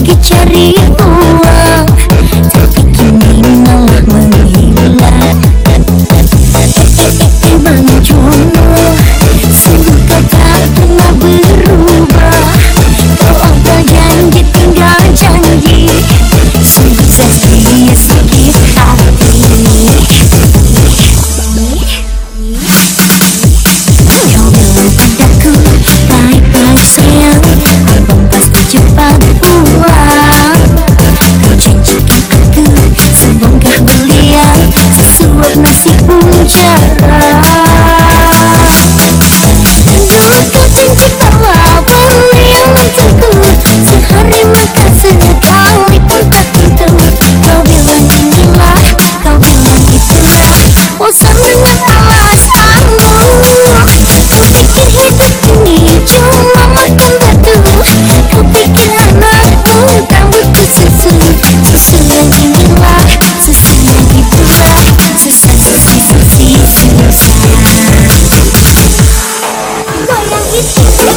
pergi cari uang Tapi kini malah menghilang Bang keep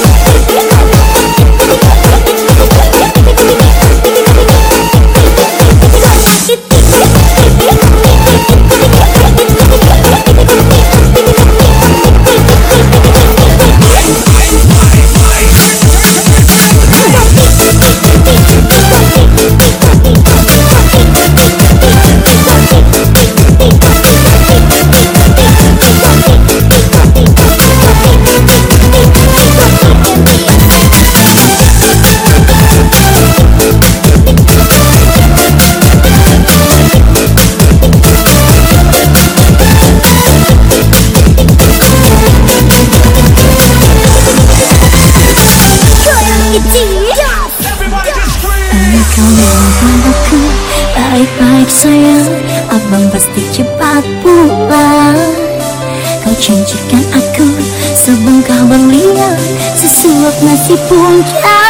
Yeah. Sayang Abang pasti cepat pulang. Kau janjikan aku Sebongkah berlian Sesuap nasi pun jarang